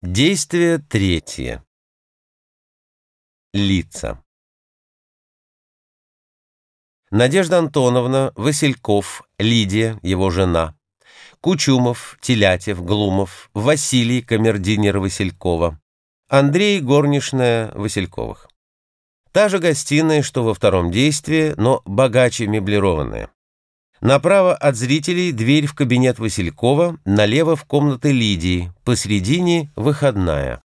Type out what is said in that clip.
Действие третье. Лица. Надежда Антоновна, Васильков, Лидия, его жена, Кучумов, Телятев, Глумов, Василий, камердинер Василькова, Андрей, горничная Васильковых. Та же гостиная, что во втором действии, но богаче меблированная. Направо от зрителей дверь в кабинет Василькова, налево в комнаты Лидии, посередине выходная.